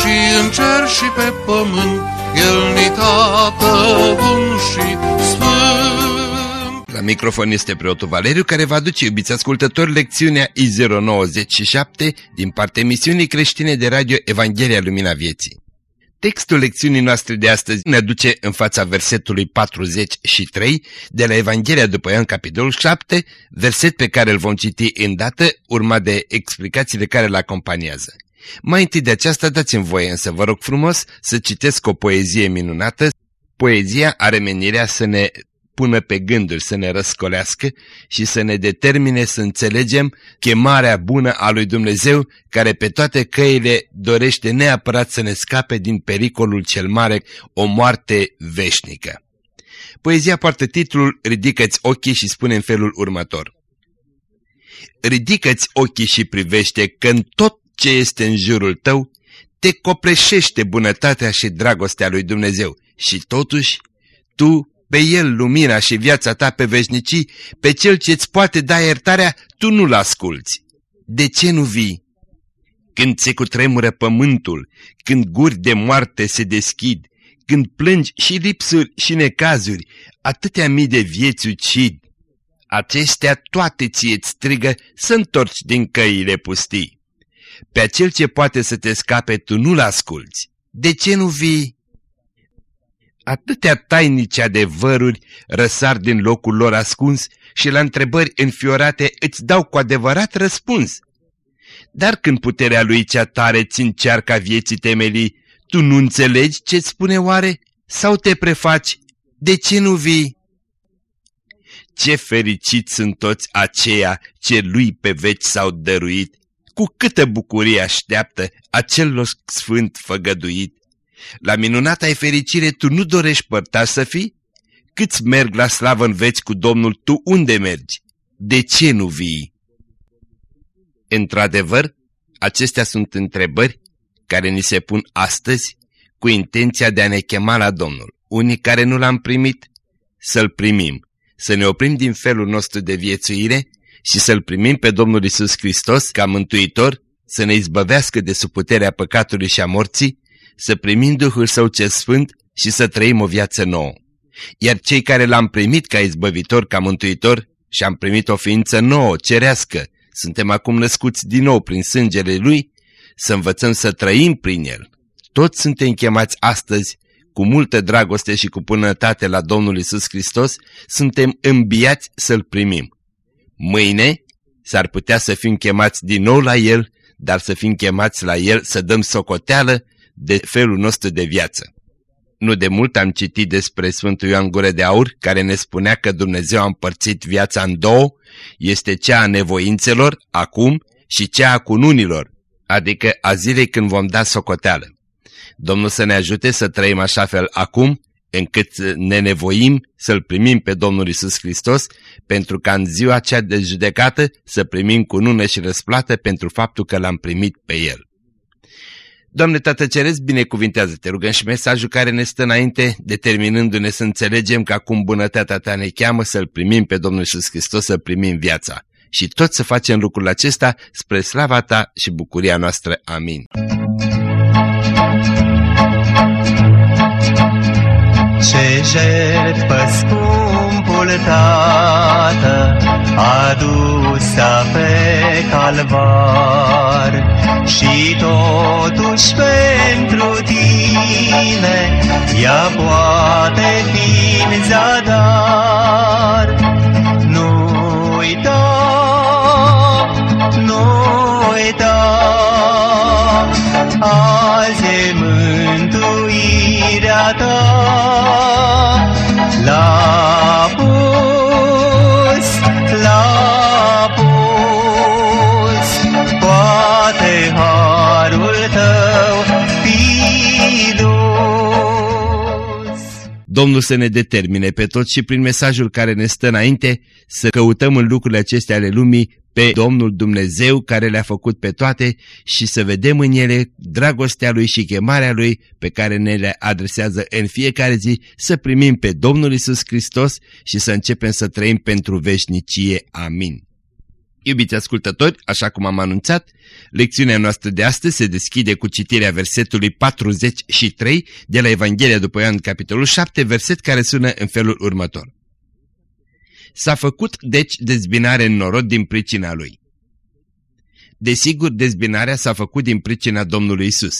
și în cer și pe pământ, El ni tată bun și sfânt. La microfon este preotul Valeriu care va duce, iubiți ascultători, lecțiunea I097 din partea emisiunii creștine de radio Evanghelia Lumina Vieții. Textul lecțiunii noastre de astăzi ne duce în fața versetului 43 de la Evanghelia după Ioan, capitolul 7, verset pe care îl vom citi îndată, urmat de explicațiile care îl acompaniază. Mai întâi de aceasta dați-mi voie însă, vă rog frumos, să citesc o poezie minunată. Poezia are menirea să ne pună pe gânduri, să ne răscolească și să ne determine să înțelegem chemarea bună a lui Dumnezeu, care pe toate căile dorește neapărat să ne scape din pericolul cel mare, o moarte veșnică. Poezia poartă titlul Ridică-ți ochii și spune în felul următor. Ridică-ți ochii și privește că în tot ce este în jurul tău te copreșește bunătatea și dragostea lui Dumnezeu și totuși tu pe El lumina și viața ta pe veșnicii, pe Cel ce-ți poate da iertarea, tu nu-L asculți. De ce nu vii? Când se cutremură pământul, când guri de moarte se deschid, când plângi și lipsuri și necazuri, atâtea mii de vieți ucid, acestea toate ție-ți strigă să întorci din căile pustii. Pe acel ce poate să te scape tu nu-l asculți. De ce nu vii? Atâtea tainice adevăruri răsar din locul lor ascuns și la întrebări înfiorate îți dau cu adevărat răspuns. Dar când puterea lui cea tare ți încearcă vieții temelii, tu nu înțelegi ce-ți spune oare? Sau te prefaci? De ce nu vii? Ce fericiți sunt toți aceia ce lui pe veci s-au dăruit, cu câtă bucurie așteaptă acel loc sfânt făgăduit. La minunata ai fericire tu nu dorești părtaș să fii? Câți merg la slavă în veci cu Domnul, tu unde mergi? De ce nu vii? Într-adevăr, acestea sunt întrebări care ni se pun astăzi cu intenția de a ne chema la Domnul. Unii care nu l-am primit, să-L primim, să ne oprim din felul nostru de viețuire și să-L primim pe Domnul Isus Hristos ca mântuitor, să ne izbăvească de suputerea păcatului și a morții să primim Duhul Său ce Sfânt și să trăim o viață nouă. Iar cei care l-am primit ca izbăvitor, ca mântuitor și am primit o ființă nouă, cerească, suntem acum născuți din nou prin sângele Lui, să învățăm să trăim prin El. Toți suntem chemați astăzi cu multă dragoste și cu pânătate la Domnul Isus Hristos, suntem îmbiați să-L primim. Mâine s-ar putea să fim chemați din nou la El, dar să fim chemați la El să dăm socoteală de felul nostru de viață. Nu de mult am citit despre Sfântul Ioan Gure de Aur, care ne spunea că Dumnezeu a împărțit viața în două, este cea a nevoințelor, acum, și cea a cununilor, adică a zilei când vom da socoteală. Domnul să ne ajute să trăim așa fel acum, încât ne nevoim să-L primim pe Domnul Isus Hristos, pentru ca în ziua cea de judecată să primim cunună și răsplată pentru faptul că L-am primit pe El. Doamne Tată Ceresc, binecuvintează-te, rugăm și mesajul care ne stă înainte, determinându-ne să înțelegem că acum bunătatea ta ne cheamă să-L primim pe Domnul Iisus Hristos, să primim viața. Și tot să facem lucrul acesta spre slava ta și bucuria noastră. Amin. Ce jertfă scumpul Tată adusă pe calvar și totuși pentru tine ea poate fi în zadar. Nu uita, nu uita, azi e mântuirea ta. La Domnul să ne determine pe toți și prin mesajul care ne stă înainte să căutăm în lucrurile acestea ale lumii pe Domnul Dumnezeu care le-a făcut pe toate și să vedem în ele dragostea Lui și chemarea Lui pe care ne le adresează în fiecare zi, să primim pe Domnul Isus Hristos și să începem să trăim pentru veșnicie. Amin. Iubiți ascultători, așa cum am anunțat, lecțiunea noastră de astăzi se deschide cu citirea versetului 43 de la Evanghelia după Ioan, capitolul 7, verset care sună în felul următor. S-a făcut deci dezbinare în norod din pricina lui. Desigur, dezbinarea s-a făcut din pricina Domnului Isus.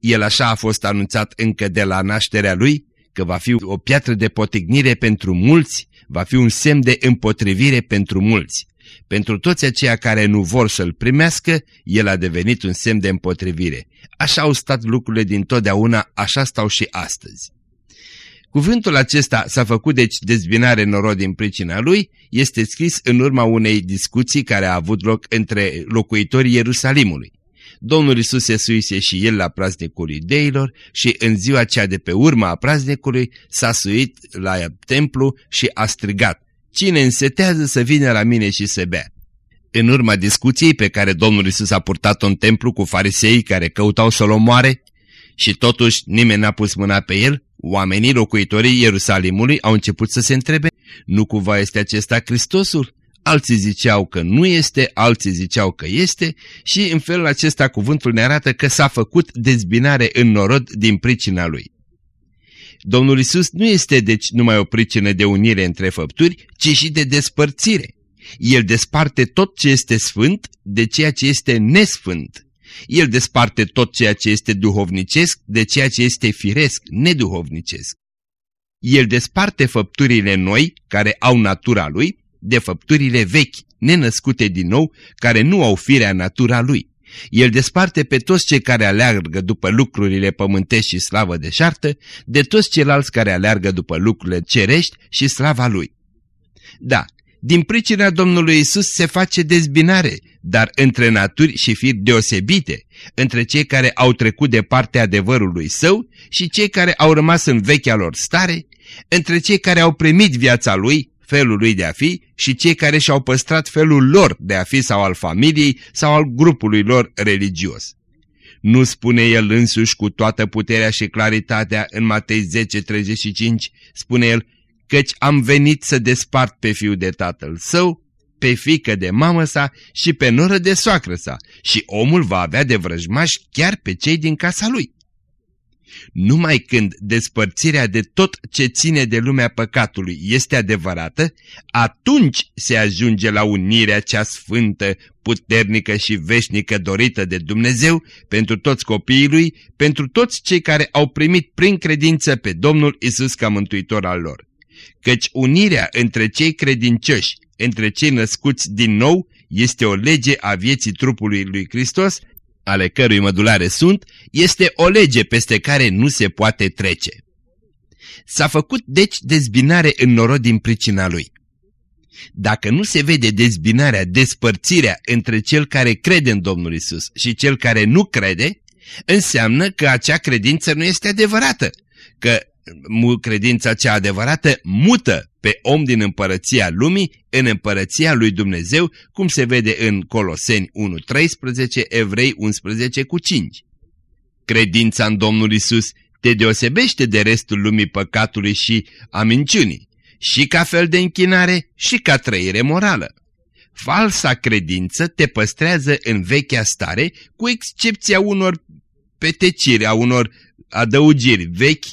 El așa a fost anunțat încă de la nașterea lui, că va fi o piatră de potignire pentru mulți, va fi un semn de împotrivire pentru mulți. Pentru toți aceia care nu vor să-l primească, el a devenit un semn de împotrivire. Așa au stat lucrurile din totdeauna, așa stau și astăzi. Cuvântul acesta s-a făcut deci dezbinare norod din pricina lui, este scris în urma unei discuții care a avut loc între locuitorii Ierusalimului. Domnul Isus se suise și el la praznicul iudeilor și în ziua cea de pe urma a praznicului s-a suit la templu și a strigat, Cine însetează să vină la mine și să bea? În urma discuției pe care Domnul Isus a purtat-o în templu cu farisei care căutau să-l omoare și totuși nimeni n-a pus mâna pe el, oamenii locuitorii Ierusalimului au început să se întrebe, nu cumva este acesta Hristosul? Alții ziceau că nu este, alții ziceau că este și în felul acesta cuvântul ne arată că s-a făcut dezbinare în norod din pricina lui. Domnul Isus nu este deci numai o pricină de unire între făpturi, ci și de despărțire. El desparte tot ce este sfânt de ceea ce este nesfânt. El desparte tot ceea ce este duhovnicesc de ceea ce este firesc, neduhovnicesc. El desparte făpturile noi, care au natura lui, de făpturile vechi, nenăscute din nou, care nu au firea natura lui. El desparte pe toți cei care aleargă după lucrurile pământești și slavă de șartă, de toți ceilalți care aleargă după lucrurile cerești și slava lui. Da, din pricina Domnului Isus se face dezbinare, dar între naturi și firi deosebite, între cei care au trecut de partea adevărului său și cei care au rămas în vechea lor stare, între cei care au primit viața lui felul lui de a fi și cei care și-au păstrat felul lor de a fi sau al familiei sau al grupului lor religios. Nu spune el însuși cu toată puterea și claritatea în Matei 10:35, spune el, căci am venit să despart pe fiul de tatăl său, pe fică de mamă sa și pe noră de soacră sa și omul va avea de vrăjmași chiar pe cei din casa lui. Numai când despărțirea de tot ce ține de lumea păcatului este adevărată, atunci se ajunge la unirea cea sfântă, puternică și veșnică dorită de Dumnezeu pentru toți copiii lui, pentru toți cei care au primit prin credință pe Domnul Isus ca mântuitor al lor. Căci unirea între cei credincioși, între cei născuți din nou, este o lege a vieții trupului lui Hristos ale cărui mădulare sunt, este o lege peste care nu se poate trece. S-a făcut deci dezbinare în norod din pricina lui. Dacă nu se vede dezbinarea, despărțirea între cel care crede în Domnul Isus și cel care nu crede, înseamnă că acea credință nu este adevărată, că credința cea adevărată mută pe om din împărăția lumii în împărăția lui Dumnezeu, cum se vede în Coloseni 1.13, Evrei 11 cu 5. Credința în Domnul Isus te deosebește de restul lumii păcatului și a minciunii, și ca fel de închinare și ca trăire morală. Falsa credință te păstrează în vechea stare, cu excepția unor peteciri, a unor adăugiri vechi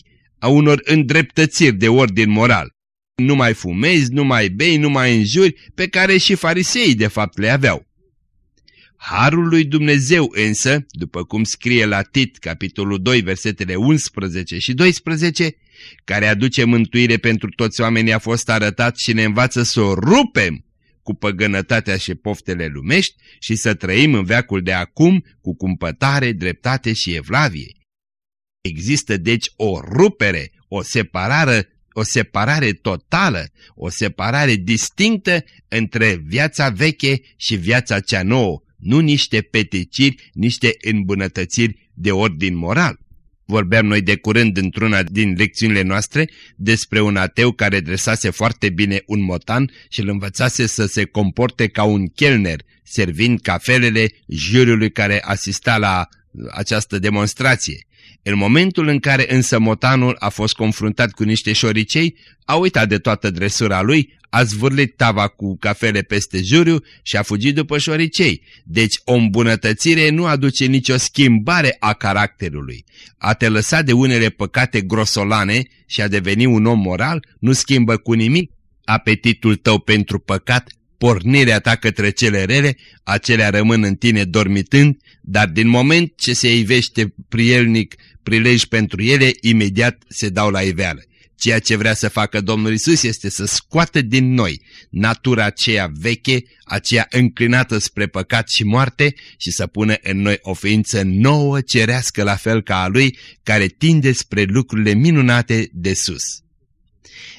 a unor îndreptățiri de ordin moral. Nu mai fumezi, nu mai bei, nu mai înjuri, pe care și fariseii de fapt le aveau. Harul lui Dumnezeu însă, după cum scrie la Tit, capitolul 2, versetele 11 și 12, care aduce mântuire pentru toți oamenii a fost arătat și ne învață să o rupem cu păgănătatea și poftele lumești și să trăim în veacul de acum cu cumpătare, dreptate și evlavie. Există deci o rupere, o separare, o separare totală, o separare distinctă între viața veche și viața cea nouă, nu niște peticiri, niște îmbunătățiri de ordin moral. Vorbeam noi de curând într-una din lecțiunile noastre despre un ateu care dresase foarte bine un motan și îl învățase să se comporte ca un chelner, servind cafelele juriului care asista la această demonstrație. În momentul în care însă motanul a fost confruntat cu niște șoricei, a uitat de toată dresura lui, a zvârlit tava cu cafele peste juriu și a fugit după șoricei. Deci o îmbunătățire nu aduce nicio schimbare a caracterului. A te lăsa de unele păcate grosolane și a deveni un om moral nu schimbă cu nimic apetitul tău pentru păcat, pornirea ta către cele rele, acelea rămân în tine dormitând, dar din moment ce se ivește prielnic prilej pentru ele, imediat se dau la iveală. Ceea ce vrea să facă Domnul Isus este să scoată din noi natura aceea veche, aceea înclinată spre păcat și moarte și să pună în noi o ființă nouă, cerească la fel ca a Lui, care tinde spre lucrurile minunate de sus.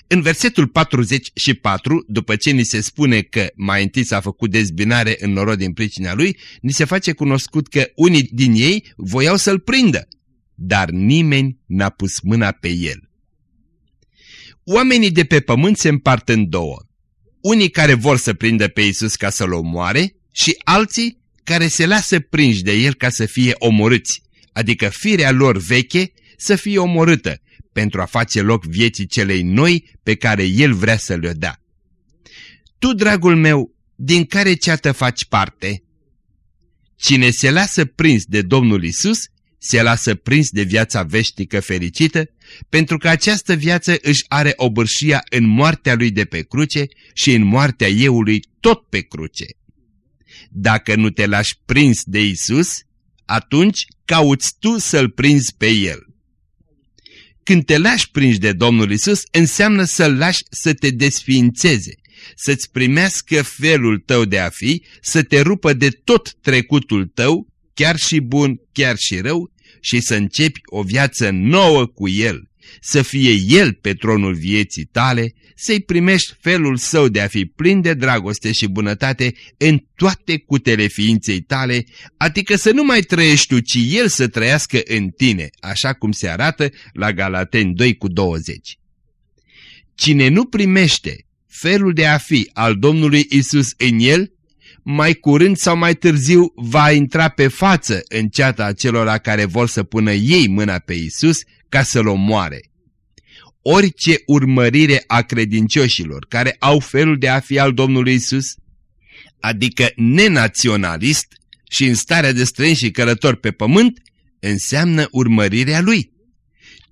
În versetul 44, după ce ni se spune că mai întâi s-a făcut dezbinare în norod din pricina lui, ni se face cunoscut că unii din ei voiau să-l prindă, dar nimeni n-a pus mâna pe el. Oamenii de pe pământ se împart în două. Unii care vor să prindă pe Isus ca să-l omoare și alții care se lasă prinși de el ca să fie omorâți, adică firea lor veche să fie omorâtă pentru a face loc vieții celei noi pe care el vrea să le dea. Tu, dragul meu, din care ceată faci parte? Cine se lasă prins de Domnul Isus se lasă prins de viața veșnică fericită, pentru că această viață își are obârșia în moartea lui de pe cruce și în moartea euului tot pe cruce. Dacă nu te lași prins de Isus, atunci cauți tu să-L prinzi pe El. Când te lași prins de Domnul Isus, înseamnă să-L lași să te desființeze, să-ți primească felul tău de a fi, să te rupă de tot trecutul tău, chiar și bun, chiar și rău, și să începi o viață nouă cu El, să fie El pe tronul vieții tale, să-i primești felul său de a fi plin de dragoste și bunătate în toate cutele ființei tale, adică să nu mai trăiești tu, ci El să trăiască în tine, așa cum se arată la Galateni 2 cu 20. Cine nu primește felul de a fi al Domnului Isus în el, mai curând sau mai târziu va intra pe față în ceata acelora care vor să pună ei mâna pe Isus ca să-L omoare. Orice urmărire a credincioșilor care au felul de a fi al Domnului Isus, adică nenaționalist și în starea de străin și călător pe pământ, înseamnă urmărirea Lui.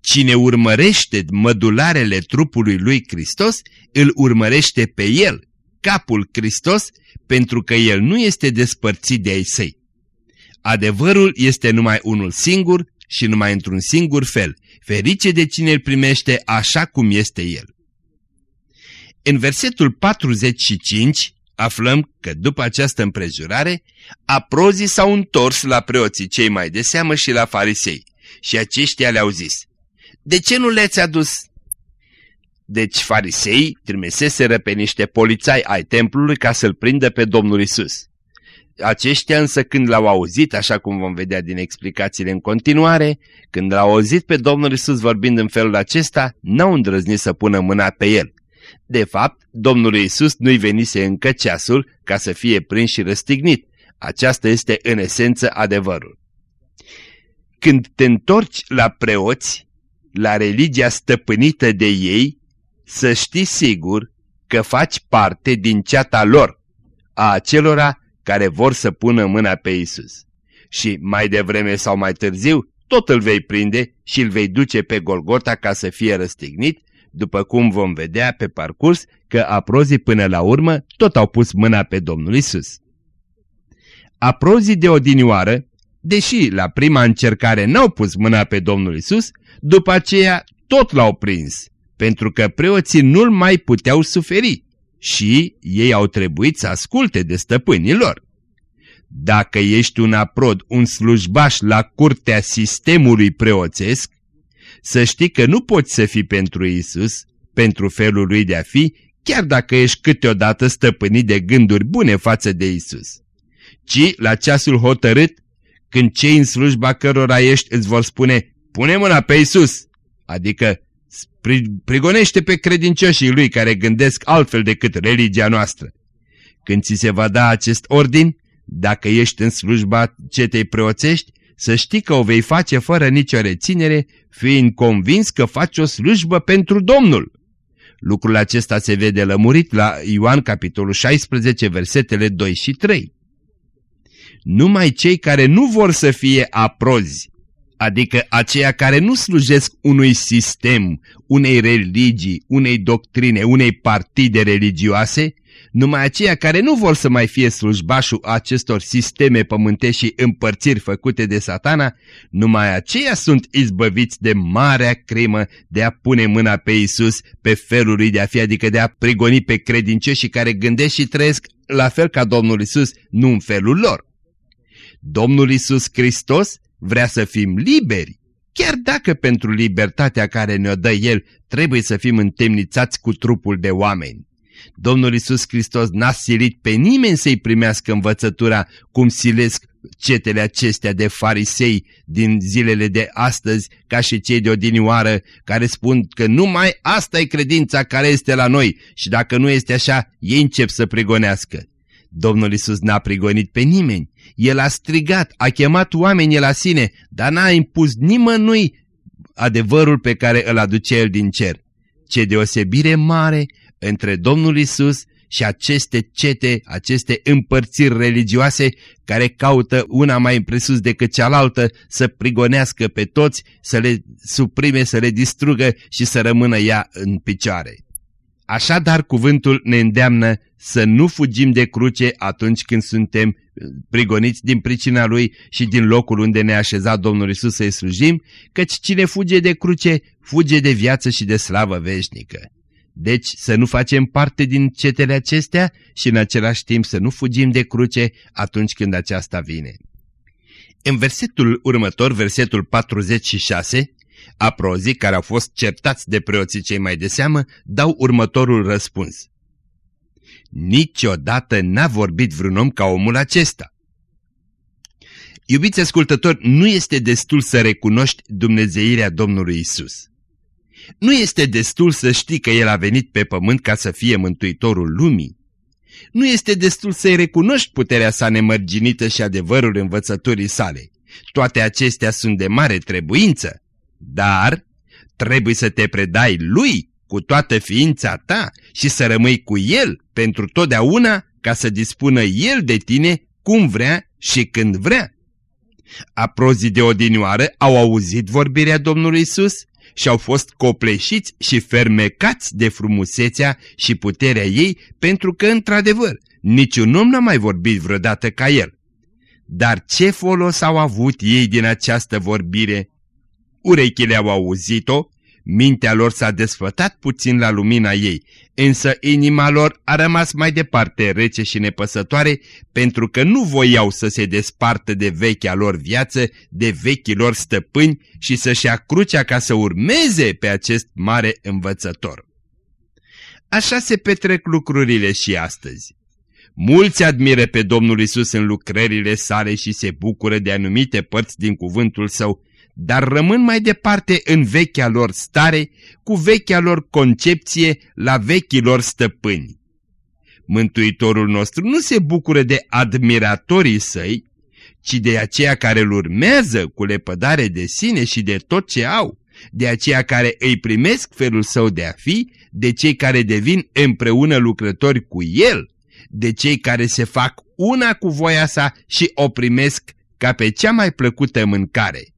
Cine urmărește mădularele trupului lui Hristos, îl urmărește pe El, capul Hristos, pentru că el nu este despărțit de ai săi. Adevărul este numai unul singur și numai într-un singur fel, ferice de cine îl primește așa cum este el. În versetul 45 aflăm că după această împrejurare, aprozii s-au întors la preoții cei mai de seamă și la farisei și aceștia le-au zis, De ce nu le-ați adus deci farisei trimeseseră pe niște polițai ai templului ca să-l prindă pe Domnul Isus. Aceștia însă când l-au auzit, așa cum vom vedea din explicațiile în continuare, când l-au auzit pe Domnul Isus vorbind în felul acesta, n-au îndrăznit să pună mâna pe el. De fapt, Domnul Isus nu-i venise încă ceasul ca să fie prins și răstignit. Aceasta este în esență adevărul. Când te întorci la preoți, la religia stăpânită de ei, să știi sigur că faci parte din ceata lor, a acelora care vor să pună mâna pe Isus. Și mai devreme sau mai târziu, tot îl vei prinde și îl vei duce pe Golgota ca să fie răstignit, după cum vom vedea pe parcurs că aprozii până la urmă tot au pus mâna pe Domnul Isus. Aprozii de odinioară, deși la prima încercare n-au pus mâna pe Domnul Isus, după aceea tot l-au prins pentru că preoții nu-l mai puteau suferi și ei au trebuit să asculte de stăpânii lor. Dacă ești un aprod, un slujbaș la curtea sistemului preoțesc, să știi că nu poți să fii pentru Isus, pentru felul lui de a fi, chiar dacă ești câteodată stăpânit de gânduri bune față de Isus. Ci, la ceasul hotărât, când cei în slujba cărora ești îți vor spune, pune mâna pe Isus, adică prigonește pe credincioșii lui care gândesc altfel decât religia noastră. Când ți se va da acest ordin, dacă ești în slujba cetei preoțești, să știi că o vei face fără nicio reținere, fiind convins că faci o slujbă pentru Domnul. Lucrul acesta se vede lămurit la Ioan capitolul 16, versetele 2 și 3. Numai cei care nu vor să fie aprozi, adică aceia care nu slujesc unui sistem, unei religii, unei doctrine, unei partide religioase, numai aceia care nu vor să mai fie slujbașul acestor sisteme pământești și împărțiri făcute de satana, numai aceia sunt izbăviți de marea crimă de a pune mâna pe Isus pe felul lui de a fi, adică de a prigoni pe credincioșii care gândesc și trăiesc la fel ca Domnul Isus, nu în felul lor. Domnul Isus Hristos vrea să fim liberi, chiar dacă pentru libertatea care ne-o dă El trebuie să fim întemnițați cu trupul de oameni. Domnul Isus Hristos n-a silit pe nimeni să-i primească învățătura cum silesc cetele acestea de farisei din zilele de astăzi, ca și cei de odinioară, care spun că numai asta e credința care este la noi și dacă nu este așa, ei încep să prigonească. Domnul Isus n-a prigonit pe nimeni. El a strigat, a chemat oamenii la sine, dar n-a impus nimănui adevărul pe care îl aduce El din cer. Ce deosebire mare între Domnul Isus și aceste cete, aceste împărțiri religioase care caută una mai presus decât cealaltă să prigonească pe toți, să le suprime, să le distrugă și să rămână ea în picioare. Așadar, cuvântul ne îndeamnă să nu fugim de cruce atunci când suntem uh, prigoniți din pricina Lui și din locul unde ne-a așezat Domnul Isus să-i slujim, căci cine fuge de cruce, fuge de viață și de slavă veșnică. Deci să nu facem parte din cetele acestea și în același timp să nu fugim de cruce atunci când aceasta vine. În versetul următor, versetul 46, aprozii care au fost certați de preoții cei mai de seamă dau următorul răspuns. Niciodată n-a vorbit vreun om ca omul acesta. Iubiți ascultători, nu este destul să recunoști dumnezeirea Domnului Isus. Nu este destul să știi că El a venit pe pământ ca să fie mântuitorul lumii. Nu este destul să-i recunoști puterea sa nemărginită și adevărul învățăturii sale. Toate acestea sunt de mare trebuință, dar trebuie să te predai lui cu toată ființa ta și să rămâi cu el pentru totdeauna ca să dispună el de tine cum vrea și când vrea. Aprozii de odinioară au auzit vorbirea Domnului Isus și au fost copleșiți și fermecați de frumusețea și puterea ei pentru că, într-adevăr, niciun om n-a mai vorbit vreodată ca el. Dar ce folos au avut ei din această vorbire? Urechile au auzit-o, mintea lor s-a desfătat puțin la lumina ei, însă inima lor a rămas mai departe rece și nepăsătoare pentru că nu voiau să se despartă de vechea lor viață, de vechii lor stăpâni și să-și ia crucea ca să urmeze pe acest mare învățător. Așa se petrec lucrurile și astăzi. Mulți admiră pe Domnul Isus în lucrările sale și se bucură de anumite părți din cuvântul său, dar rămân mai departe în vechea lor stare, cu vechea lor concepție la vechii lor stăpâni. Mântuitorul nostru nu se bucură de admiratorii săi, ci de aceia care îl urmează cu lepădare de sine și de tot ce au, de aceia care îi primesc felul său de a fi, de cei care devin împreună lucrători cu el, de cei care se fac una cu voia sa și o primesc ca pe cea mai plăcută mâncare.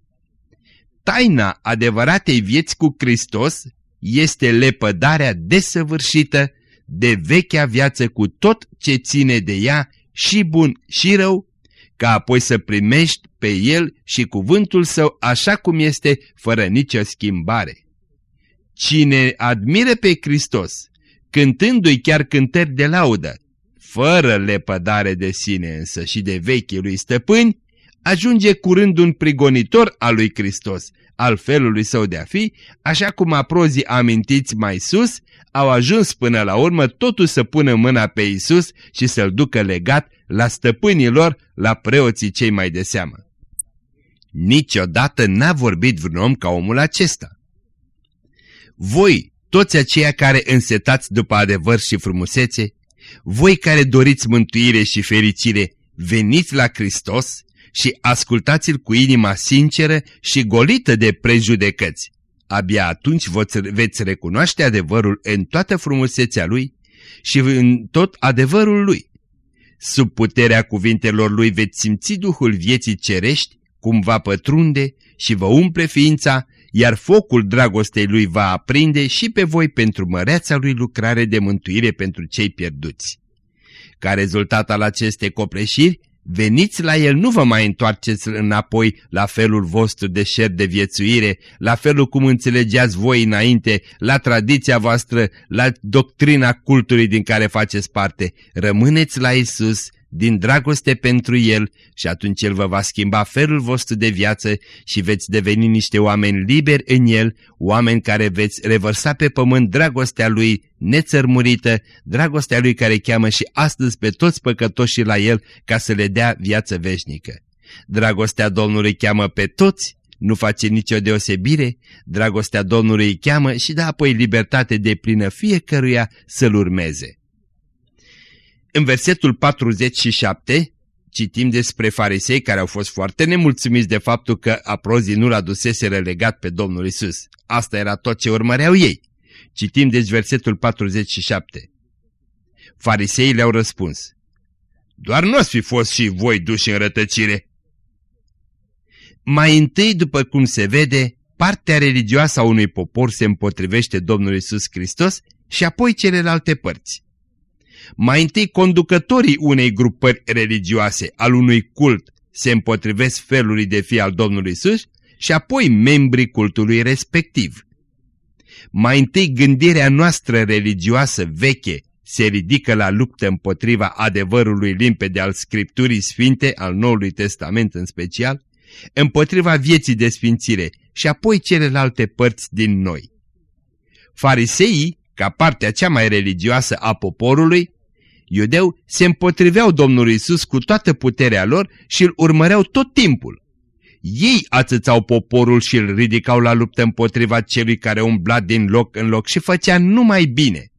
Taina adevăratei vieți cu Hristos este lepădarea desăvârșită de vechea viață cu tot ce ține de ea, și bun și rău, ca apoi să primești pe el și cuvântul său așa cum este, fără nicio schimbare. Cine admire pe Hristos, cântându-i chiar cântări de laudă, fără lepădare de sine însă și de vechii lui stăpâni, ajunge curând un prigonitor al lui Hristos, al felului său de a fi, așa cum aprozii amintiți mai sus, au ajuns până la urmă totul să pună mâna pe Isus și să-l ducă legat la stăpânii lor, la preoții cei mai de seamă. Niciodată n-a vorbit vreun om ca omul acesta. Voi, toți aceia care însetați după adevăr și frumusețe, voi care doriți mântuire și fericire, veniți la Hristos și ascultați-L cu inima sinceră și golită de prejudecăți. Abia atunci veți recunoaște adevărul în toată frumusețea Lui și în tot adevărul Lui. Sub puterea cuvintelor Lui veți simți Duhul vieții cerești, cum va pătrunde și vă umple ființa, iar focul dragostei Lui va aprinde și pe voi pentru măreața Lui lucrare de mântuire pentru cei pierduți. Ca rezultat al acestei copleșiri, Veniți la el, nu vă mai întoarceți înapoi la felul vostru de șer de viețuire, la felul cum înțelegeați voi înainte, la tradiția voastră, la doctrina cultului din care faceți parte. Rămâneți la Isus din dragoste pentru El și atunci El vă va schimba felul vostru de viață și veți deveni niște oameni liberi în El, oameni care veți revărsa pe pământ dragostea Lui nețărmurită, dragostea Lui care cheamă și astăzi pe toți păcătoșii la El ca să le dea viață veșnică. Dragostea Domnului cheamă pe toți, nu face nicio deosebire, dragostea Domnului îi cheamă și dă apoi libertate de plină fiecăruia să-L urmeze. În versetul 47 citim despre farisei care au fost foarte nemulțumiți de faptul că aprozii nu l-a dusese relegat pe Domnul Isus. Asta era tot ce urmăreau ei. Citim deci versetul 47. Fariseii le-au răspuns. Doar nu ați fi fost și voi duși în rătăcire. Mai întâi, după cum se vede, partea religioasă a unui popor se împotrivește Domnului Isus Hristos și apoi celelalte părți. Mai întâi conducătorii unei grupări religioase, al unui cult, se împotrivesc felului de fi al Domnului Isus și apoi membrii cultului respectiv. Mai întâi gândirea noastră religioasă veche se ridică la luptă împotriva adevărului limpede al Scripturii Sfinte, al Noului Testament în special, împotriva vieții de sfințire și apoi celelalte părți din noi. Fariseii, ca partea cea mai religioasă a poporului, iudeu se împotriveau Domnului Isus cu toată puterea lor și îl urmăreau tot timpul. Ei atâțau poporul și îl ridicau la luptă împotriva celui care umbla din loc în loc și făcea numai bine.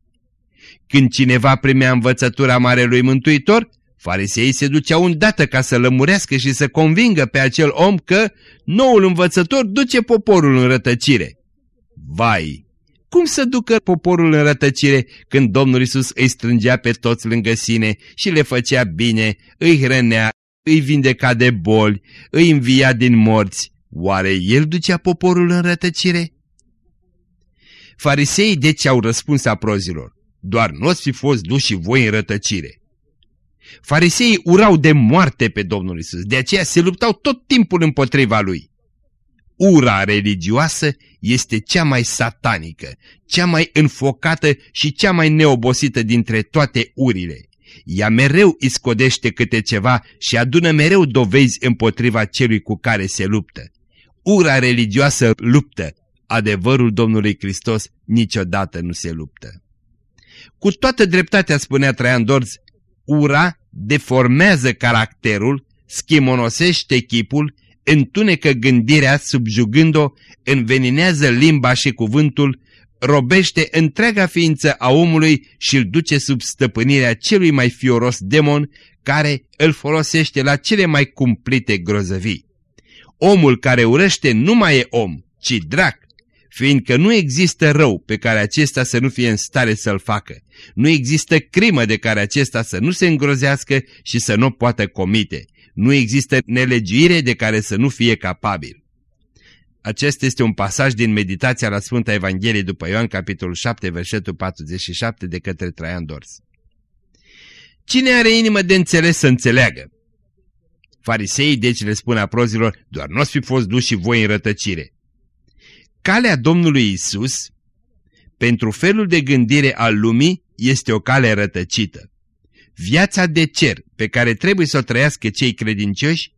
Când cineva primea învățătura Marelui Mântuitor, fariseii se duceau îndată ca să lămurească și să convingă pe acel om că noul învățător duce poporul în rătăcire. Vai! Cum să ducă poporul în rătăcire când Domnul Isus îi strângea pe toți lângă sine și le făcea bine, îi hrănea, îi vindeca de boli, îi învia din morți? Oare El ducea poporul în rătăcire? Fariseii deci au răspuns aprozilor, doar nu ați fi fost duși voi în rătăcire. Fariseii urau de moarte pe Domnul Isus, de aceea se luptau tot timpul împotriva lui. Ura religioasă este cea mai satanică, cea mai înfocată și cea mai neobosită dintre toate urile. Ea mereu iscodește câte ceva și adună mereu dovezi împotriva celui cu care se luptă. Ura religioasă luptă, adevărul Domnului Hristos niciodată nu se luptă. Cu toată dreptatea, spunea Traian Dorz, ura deformează caracterul, schimonosește chipul întunecă gândirea subjugând-o, înveninează limba și cuvântul, robește întreaga ființă a omului și îl duce sub stăpânirea celui mai fioros demon care îl folosește la cele mai cumplite grozăvii. Omul care urăște nu mai e om, ci drac, fiindcă nu există rău pe care acesta să nu fie în stare să-l facă. Nu există crimă de care acesta să nu se îngrozească și să nu poată comite. Nu există nelegiuire de care să nu fie capabil. Acesta este un pasaj din meditația la Sfânta Evanghelie după Ioan, capitolul 7, versetul 47 de către Traian Dors. Cine are inimă de înțeles să înțeleagă? Fariseii deci le spun aprozilor, doar nu ați fi fost duși și voi în rătăcire. Calea Domnului Isus, pentru felul de gândire al lumii, este o cale rătăcită. Viața de cer pe care trebuie să o trăiască cei credincioși,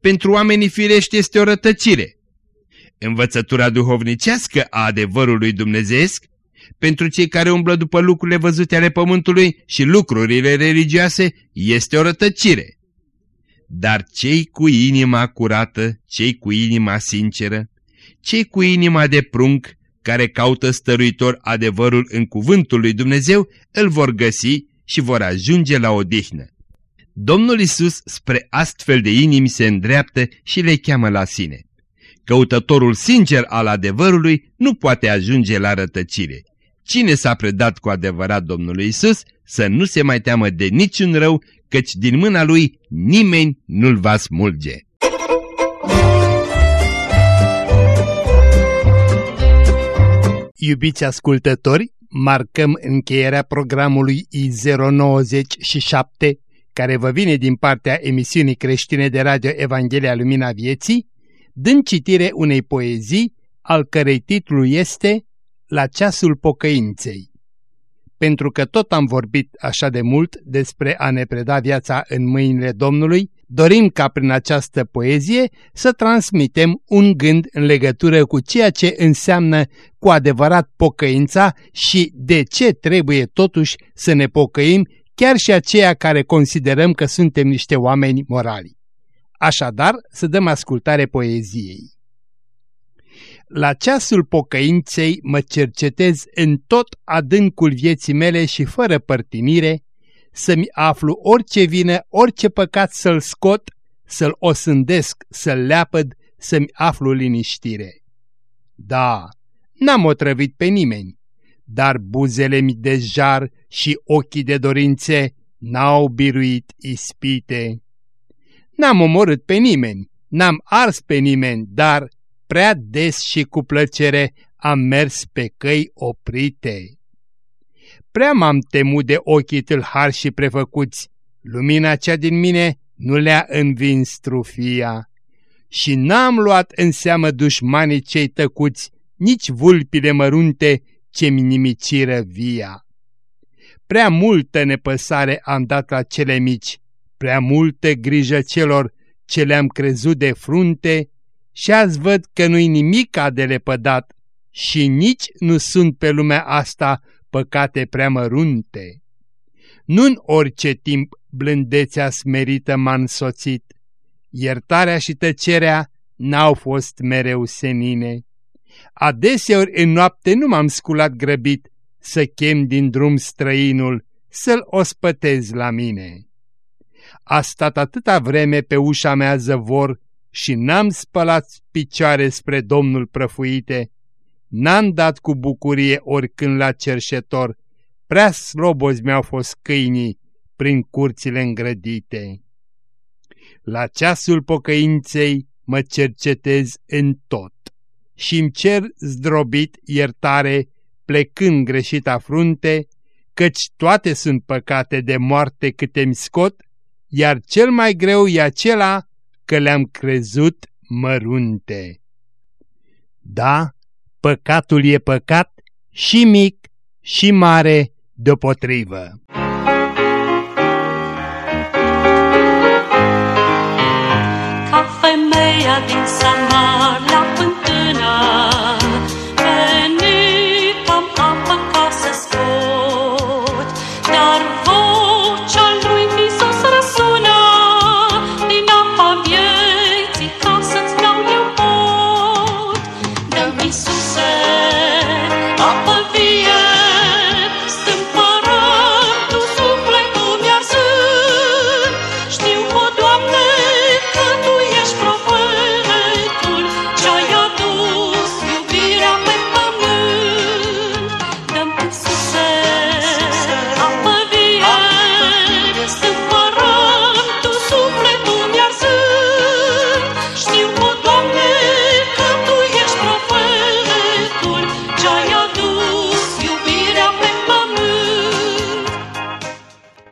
pentru oamenii firești este o rătăcire. Învățătura duhovnicească a adevărului dumnezeesc, pentru cei care umblă după lucrurile văzute ale pământului și lucrurile religioase, este o rătăcire. dar cei cu inima curată, cei cu inima sinceră, cei cu inima de prunc, care caută stăruitor adevărul în cuvântul lui Dumnezeu, îl vor găsi și vor ajunge la odihnă. Domnul Isus spre astfel de inimi se îndreaptă și le cheamă la sine. Căutătorul sincer al adevărului nu poate ajunge la rătăcire. Cine s-a predat cu adevărat Domnului Isus să nu se mai teamă de niciun rău, căci din mâna lui nimeni nu-l va smulge. Iubiți ascultători, marcăm încheierea programului I097, care vă vine din partea emisiunii creștine de radio Evanghelia Lumina Vieții, dând citire unei poezii, al cărei titlu este La ceasul pocăinței. Pentru că tot am vorbit așa de mult despre a ne preda viața în mâinile Domnului, dorim ca prin această poezie să transmitem un gând în legătură cu ceea ce înseamnă cu adevărat pocăința și de ce trebuie totuși să ne pocăim chiar și aceia care considerăm că suntem niște oameni morali. Așadar, să dăm ascultare poeziei. La ceasul pocăinței mă cercetez în tot adâncul vieții mele și fără părtinire, să-mi aflu orice vină, orice păcat să-l scot, să-l osândesc, să-l leapăd, să-mi aflu liniștire. Da, n-am otrăvit pe nimeni, dar buzele mi de jar și ochii de dorințe n-au biruit ispite. N-am omorât pe nimeni, n-am ars pe nimeni, dar prea des și cu plăcere am mers pe căi oprite. Prea m-am temut de ochii tâlhari și prefăcuți, lumina cea din mine nu le-a învins trufia. Și n-am luat în seamă dușmanii cei tăcuți, nici vulpile mărunte ce-mi nimiciră via. Prea multă nepăsare am dat la cele mici, prea multă grijă celor ce le-am crezut de frunte și azi văd că nu-i nimic de lepădat și nici nu sunt pe lumea asta păcate prea mărunte. Nu-n orice timp blândețea smerită m-a însoțit, iertarea și tăcerea n-au fost mereu senine. Adeseori în noapte nu m-am sculat grăbit să chem din drum străinul, să-l ospătez la mine. A stat atâta vreme pe ușa mea zăvor și n-am spălat picioare spre Domnul prăfuite, n-am dat cu bucurie oricând la cerșetor, prea slobozi mi-au fost câinii prin curțile îngrădite. La ceasul pocăinței mă cercetez în tot și îmi cer zdrobit iertare plecând greșita frunte, căci toate sunt păcate de moarte câte mi scot, iar cel mai greu e acela că le-am crezut mărunte. Da, păcatul e păcat și mic și mare deopotrivă. Ca femeia din San